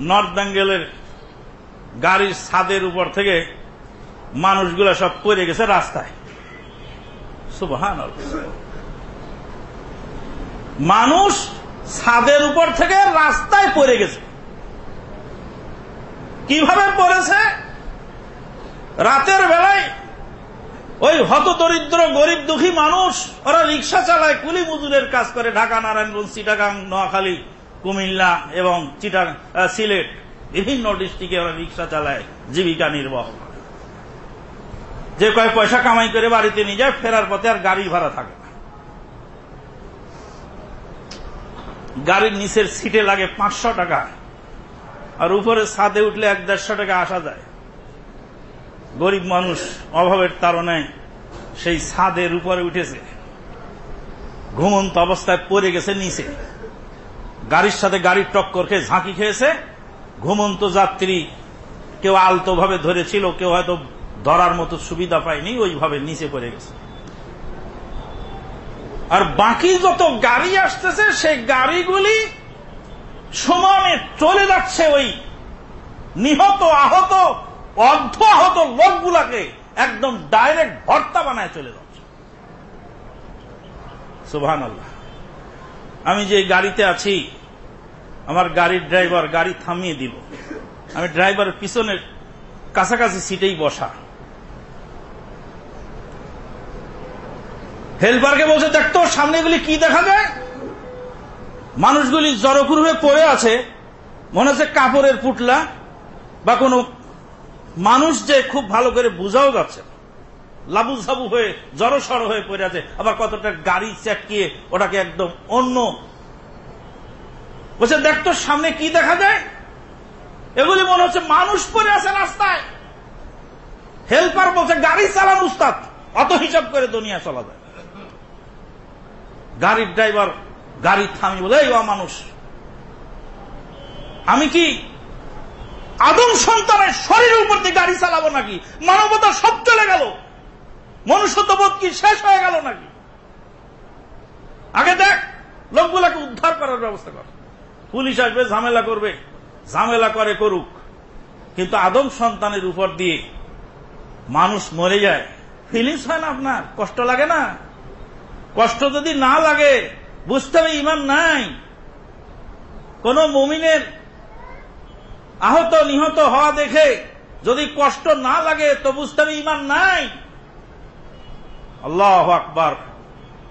নর্থ বেঙ্গলের গাড়ির ছাদের উপর থেকে মানুষগুলো সব পড়ে গেছে রাস্তায়। সুবহান মানুষ ছাদের উপর থেকে রাস্তায় পড়ে গেছে। কীভাবে পড়েছে? রাতের বেলায় ওই হত দরিদ্র, গরিব, দুঃখী মানুষ, ওরা রিক্সা চালায়, কুলি মজুরের কাজ করে, ঢাকা, নারায়ণগঞ্জ, চিটাগাং, নোয়াখালী, কুমিল্লা এবং চিটা সিলেট, বিভিন্ন ডিস্ট্রিক্টে ওরা রিক্সা চালায়, জীবিকা নির্বাহ যে কয় পয়সা কামাই করে বাড়িতে নিয়ে যায়, ফেরার পথে আর গাড়ি ভাড়া থাকে না। গাড়ির নিচের সিটে লাগে পাঁচশো টাকা, আর উপরে ছাদে উঠলে এক দেড়শো টাকা আসা যায়। গরিব মানুষ অভাবের তারণে সেই ছাদের উপরে উঠেছে। ঘুমন্ত অবস্থায় পড়ে গেছে নিচে। গাড়ির সাথে গাড়ির টক্কর খেয়ে ঝাঁকি খেয়েছে। ঘুমন্ত যাত্রী কেউ আলতো ভাবে ধরেছিল, কেউ হয়তো ধরার মতো সুবিধা পায়নি, ওইভাবে নিচে পড়ে গেছে। আর বাকি যত গাড়ি আসতেছে, সেই গাড়িগুলি সমানে চলে যাচ্ছে ওই নিহত, আহত অর্ধ আহত লোকগুলাকে একদম ডাইরেক্ট ভর্তা বানায় চলে যাচ্ছে। সুভান আল্লাহ আমি যে গাড়িতে আছি, আমার গাড়ির ড্রাইভার গাড়ি থামিয়ে দিব। আমি ড্রাইভারের পিছনের কাছাকাছি সিটেই বসা। হেল্পারকে বলছে দেখতো সামনেগুলি কি দেখা যায়? মানুষগুলি জড়কুর হয়ে পড়ে আছে, মনে হচ্ছে কাপড়ের পুটলা বা কোন মানুষ যে খুব ভালো করে বোঝাও যাচ্ছে লাবু হয়ে, জড়সড় হয়ে পড়ে আছে, আবার কতটা গাড়ি চাটকিয়ে ওটাকে একদম অন্য। বলছে দেখতো সামনে কি দেখা যায়? এগুলি মনে হচ্ছে মানুষ পড়ে আছে রাস্তায়। হেল্পার বলছে, গাড়ি চালান উস্তাদ, অত হিসাব করে দুনিয়া চলা যায়। গাড়ির ড্রাইভার গাড়ি থামি বলে, এই মানুষ আমি কি আদম সন্তানের শরীরের উপর দিয়ে গাড়ি চালাবো নাকি? মানবতা সব চলে গেল। মনুষ্যত্ববোধ কি শেষ হয়ে গেল নাকি? আগে দেখ, লোকগুলাকে উদ্ধার করার ব্যবস্থা কর। পুলিশ আসবে, ঝামেলা করবে। ঝামেলা করে করুক। কিন্তু আদম সন্তানের উপর দিয়ে মানুষ মরে যায়। ফিলিংস হয় না আপনার? কষ্ট লাগে না? কষ্ট যদি না লাগে, বুঝতে হবে ইমান নাই। কোন মুমিনের আহত নিহত হওয়া দেখে যদি কষ্ট না লাগে তো বুঝতে হবে ইমান নাই। আল্লাহ আকবার।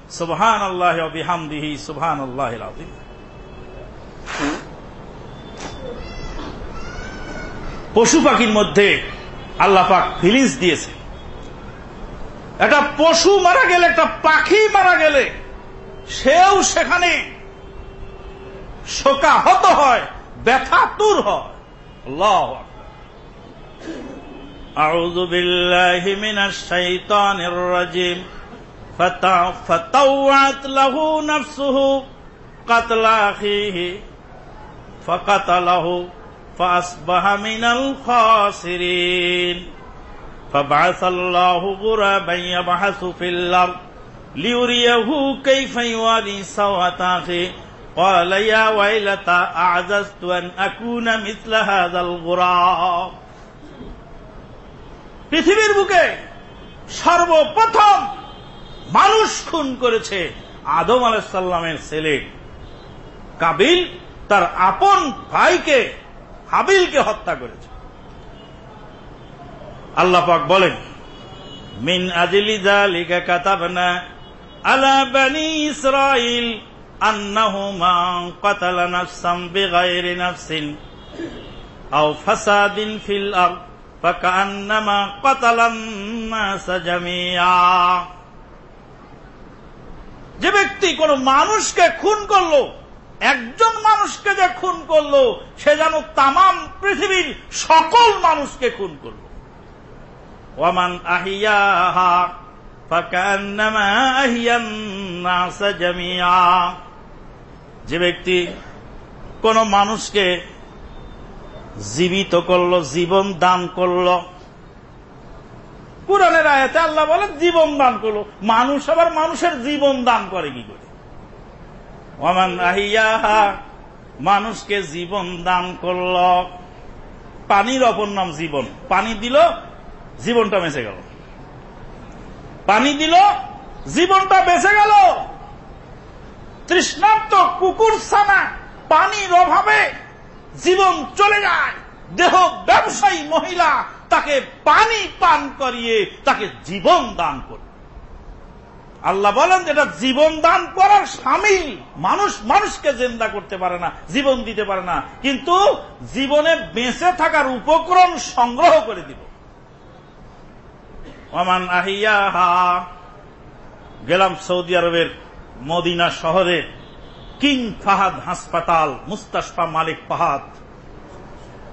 সুবহান আল্লাহ বিহামদিহি সুবহান আল্লাহ পশু পাখির মধ্যে আল্লাহ পাক ফিলিংস দিয়েছে। একটা পশু মারা গেলে, একটা পাখি মারা গেলে, সেও সেখানে শোকাহত হয়, ব্যথাতুর হয়। الله أكبر. أعوذ بالله من الشيطان الرجيم. فطوعت له نفسه قتل أخيه فقتله فأصبح من الخاسرين. فبعث الله غرابا يبحث في الأرض ليريه كيف يواري سوى أخيه. قال يا ويلتى أعززت أن أكون مثل هذا الغراب পৃথিবীর বুকে সর্বপ্রথম মানুষ খুন করেছে আদম আলাইসাল্লামের ছেলে কাবিল তার আপন ভাইকে হাবিলকে হত্যা করেছে আল্লাহ পাক বলেন মিন আজলি যালিকা কাতাবনা আলা বানি ইসরাইল মান কাতালা নাফসান বিগাইরি নাফসিন আও ফাসাদিন ফিল আরদ ফাকান্নামা কাতালান নাস জামিয়া যে ব্যক্তি কোন মানুষকে খুন করল, একজন মানুষকে যে খুন করল, সে যেন তামাম পৃথিবীর সকল মানুষকে খুন করল। ওয়ামান আহিয়াহা ফাকান্নামা আহিয়ান নাস জামিয়া যে ব্যক্তি কোন মানুষকে জীবিত করল, জীবন দান করল, কোরআনের আয়াতে আল্লাহ বলে জীবন দান করল। মানুষ আবার মানুষের জীবন দান করে কি করে? ওমান আহিয়াহা, মানুষকে জীবন দান করল। পানির অপর নাম জীবন। পানি দিল, জীবনটা বেঁচে গেল। পানি দিল, জীবনটা বেঁচে গেল। তৃষ্ণার্ত কুকুর সানা পানির অভাবে জীবন চলে যায়। দেহ ব্যবসায়ী মহিলা তাকে পানি পান করিয়ে তাকে জীবন দান করে। আল্লাহ বলেন এটা জীবন দান করার সামিল। মানুষ মানুষকে জেন্দা করতে পারে না, জীবন দিতে পারে না। কিন্তু জীবনে বেঁচে থাকার উপকরণ সংগ্রহ করে দিব। আহিয়াহা, গেলাম সৌদি আরবের মদিনা শহরের কিং ফাহাদ হাসপাতাল, মুস্তাশফা মালিক ফাহাদ।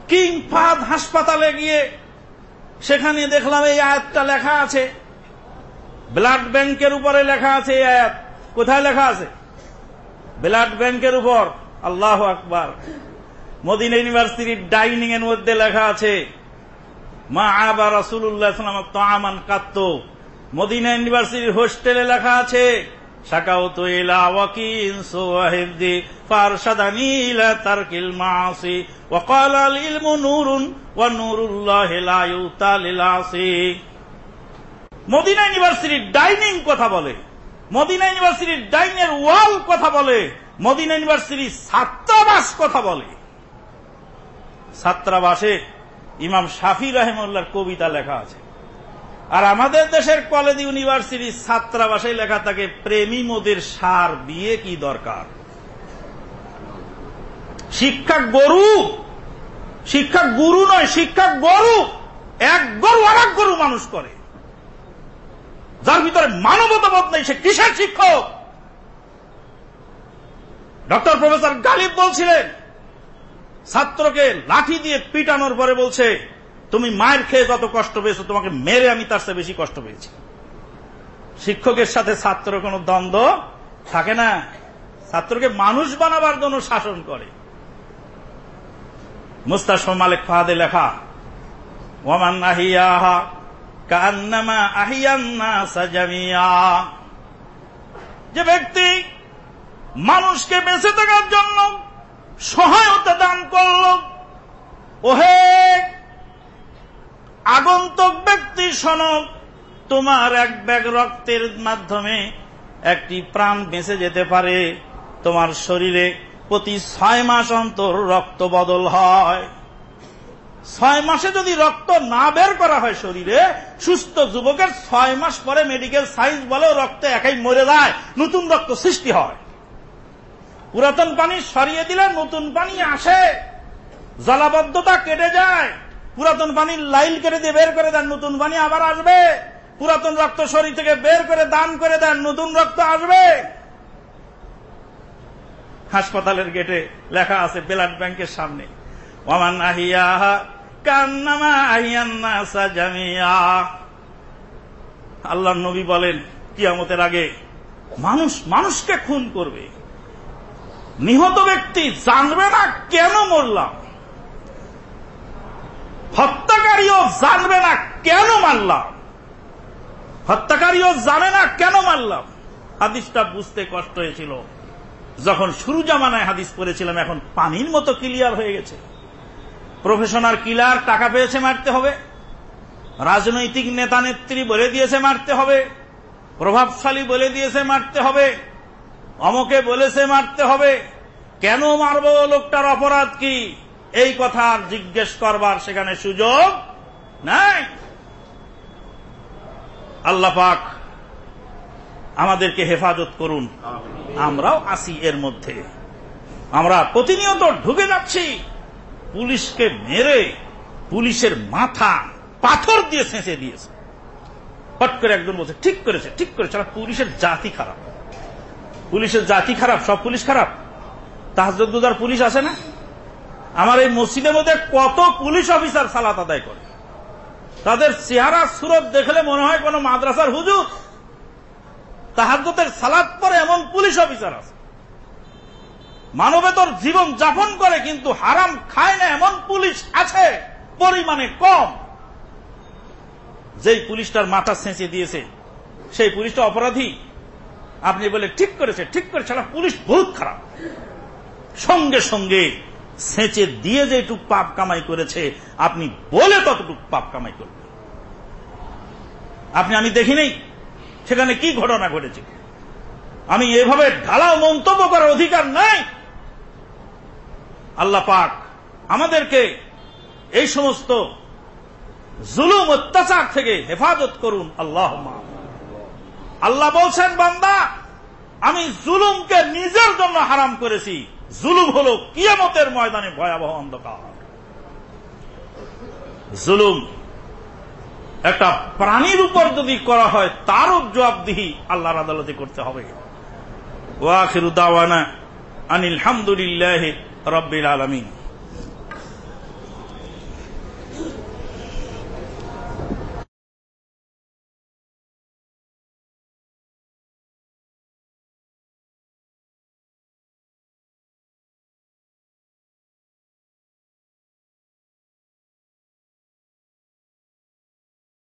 কিং ফাহাদ হাসপাতালে গিয়ে সেখানে দেখলাম এই আয়াতটা লেখা আছে। ব্লাড ব্যাংকের উপরে লেখা আছে এই আয়াত। কোথায় লেখা আছে? ব্লাড ব্যাংকের উপর। আল্লাহ আকবার। মদিনা ইউনিভার্সিটির ডাইনিং এর মধ্যে লেখা আছে, মা আবা রাসুল্লাহ তো আমান কাত্ত। মদিনা ইউনিভার্সিটির হোস্টেলে লেখা আছে শাকাউতু ইলা ওয়াকিন সুওয়াহিবদি ফারশাদানি ইলা তারকিল মাসি ওয়া ক্বালা আল ইলমু নূরুন ওয়া নূরুল্লাহি লা ইউতা মদিনা ইউনিভার্সিটির ডাইনিং কথা বলে, মদিনা ইউনিভার্সিটির ডাইনের ওয়াল কথা বলে, মদিনা ইউনিভার্সিটির ছাত্রাবাস কথা বলে। ছাত্রাবাসে ইমাম শাফি রাহেমুল্লার কবিতা লেখা আছে। আর আমাদের দেশের কলেজ ইউনিভার্সিটি ছাত্রাবাসে লেখা থাকে, প্রেমী মোদের সার বিয়ে কি দরকার? শিক্ষা গরু, শিক্ষা গুরু নয়, শিক্ষা গরু, এক গরু আর এক গরু মানুষ করে। যার ভিতরে মানবতাবোধ নেই, সে কিসের শিক্ষক? ডক্টর প্রফেসর গালিব বলছিলেন, ছাত্রকে লাঠি দিয়ে পিটানোর পরে বলছে তুমি মায়ের খেয়ে যত কষ্ট পেয়েছ, তোমাকে মেরে আমি তার চেয়ে বেশি কষ্ট পেয়েছি। শিক্ষকের সাথে ছাত্র কোনো দ্বন্দ্ব থাকে না। ছাত্রকে মানুষ বানাবার জন্য শাসন করে। মুস্তাশ মালিক ফাহাদে লেখা ওমান আহিয়াহা কান্নামা আহিয়ান্না সাজামিয়া যে ব্যক্তি মানুষকে বেঁচে থাকার জন্য সহায়তা দান করল, ওহে আগন্তক ব্যক্তি সনক তোমার এক ব্যাগ রক্তের মাধ্যমে একটি প্রাণ বেঁচে যেতে পারে। তোমার শরীরে প্রতি ছয় মাস অন্তর রক্ত বদল হয়। ছয় মাসে যদি রক্ত না বের করা হয় শরীরে, সুস্থ যুবকের ছয় মাস পরে মেডিকেল সায়েন্স বলেও রক্ত একাই মরে যায়, নতুন রক্ত সৃষ্টি হয়। পুরাতন পানি সরিয়ে দিলে নতুন পানি আসে, জলাবদ্ধতা কেটে যায়। পুরাতন পানির লাইল কেটে দিয়ে বের করে দেন, নতুন পানি আবার আসবে। পুরাতন রক্ত শরীর থেকে বের করে দান করে দেন, নতুন রক্ত আসবে। হাসপাতালের গেটে লেখা আছে ব্লাড ব্যাংকের সামনে। ওমান আল্লাহ নবী বলেন, কিয়ামতের আগে মানুষ মানুষকে খুন করবে। নিহত ব্যক্তি জানবে না কেন মরলাম। হত্যাকারীও জানবে না কেন মারলাম হত্যাকারীও জানে না কেন মারলাম হাদিসটা বুঝতে কষ্ট হয়েছিল। যখন শুরু জামানায় হাদিস পড়েছিলাম, এখন পানির মতো ক্লিয়ার হয়ে গেছে। প্রফেশনাল কিলার টাকা পেয়েছে মারতে হবে। রাজনৈতিক নেতা নেত্রী বলে দিয়েছে মারতে হবে। প্রভাবশালী বলে দিয়েছে মারতে হবে। অমকে বলেছে মারতে হবে। কেন মারব লোকটার অপরাধ কি? এই কথা জিজ্ঞেস করবার সেখানে সুযোগ নাই। আল্লাহ পাক আমাদেরকে হেফাজত করুন। আমরাও আসি এর মধ্যে। আমরা প্রতিনিয়ত ঢুকে যাচ্ছি। পুলিশকে মেরে পুলিশের মাথা পাথর দিয়ে ছেঁচে দিয়েছে। হট করে একজন বলছে ঠিক করেছে ঠিক করেছে। পুলিশের জাতি খারাপ। পুলিশের জাতি খারাপ সব পুলিশ খারাপ? তাহাজুদ্দার পুলিশ আছে না? আমার এই মসজিদের মধ্যে কত পুলিশ অফিসার সালাত আদায় করে। তাদের চেহারা, সুরত দেখলে মনে হয় কোন মাদ্রাসার হুজুর। তাহাজতের সালাদ পরে এমন পুলিশ অফিসার আছে। মানবেতর জীবন যাপন করে কিন্তু হারাম খায় না এমন পুলিশ আছে, পরিমাণে কম। যেই পুলিশটার মাথা ছেঁচে দিয়েছে, সেই পুলিশটা অপরাধী। আপনি বলে ঠিক করেছে ঠিক করেছে পুলিশ বহুত খারাপ। সঙ্গে সঙ্গে সেচে দিয়ে যেটুক পাপ কামাই করেছে, আপনি বলে ততটুক পাপ কামাই করবেন। আপনি, আমি দেখি নেই, সেখানে কি ঘটনা ঘটেছে। আমি এভাবে ঢালাও মন্তব্য করার অধিকার নাই। আল্লাহ পাক আমাদেরকে এই সমস্ত জুলুম, অত্যাচার থেকে হেফাজত করুন। আল্লাহ আল্লাহ বলছেন, বান্দা, আমি জুলুমকে নিজের জন্য হারাম করেছি। জুলুম হল কিয়ামতের ময়দানে ভয়াবহ অন্ধকার। জুলুম একটা প্রাণীর উপর যদি করা হয়, তারও জবাবদিহি আল্লাহর আদালতে করতে হবে। ওয়াখির দাওয়ানা আনিল হামদুলিল্লাহ রব্বিল আলমিন।